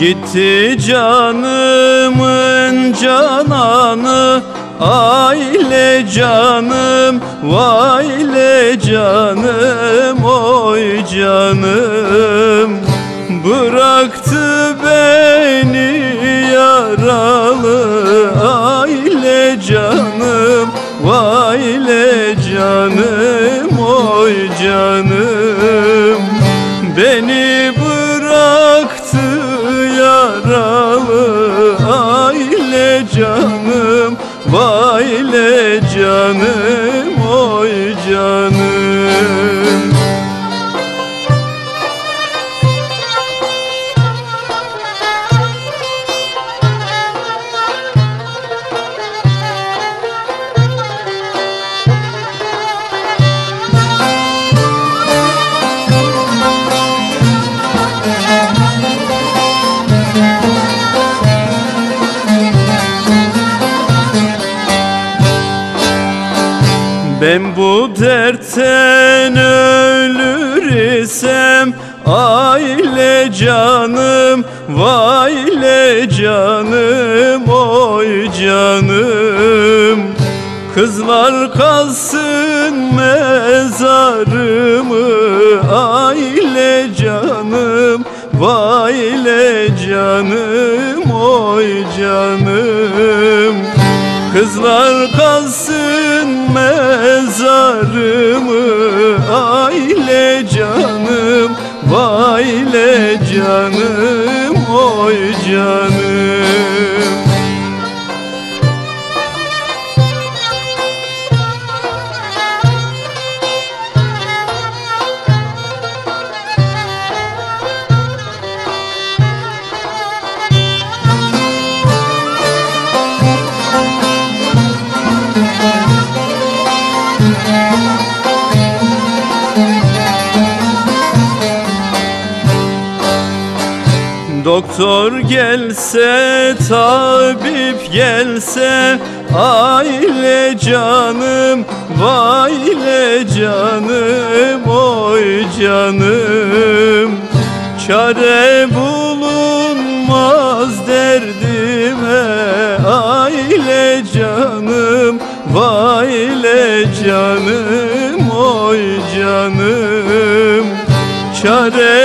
Gitti canımın cananı Aile canım, vayle canım, oy canım. Bıraktı beni yaralı Aile canım, vayle canım, oy canım yaralı aile canım Vayle canım oy canım Ben bu dertten ölür isem Aile canım, vayle canım, oy canım. Kızlar kalsın mezarımı Aile canım, vayle canım, oy canım. Kızlar kalsın Aile canım, vayle canım, oy canım Doktor gelse, tabip gelse Aile canım, vayle canım, oy canım. Çare bulunmaz derdime Aile canım, vayle canım, oy canım. Çare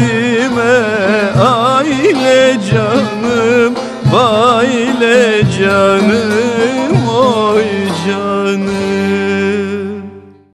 derdime Aile canım, vayle canım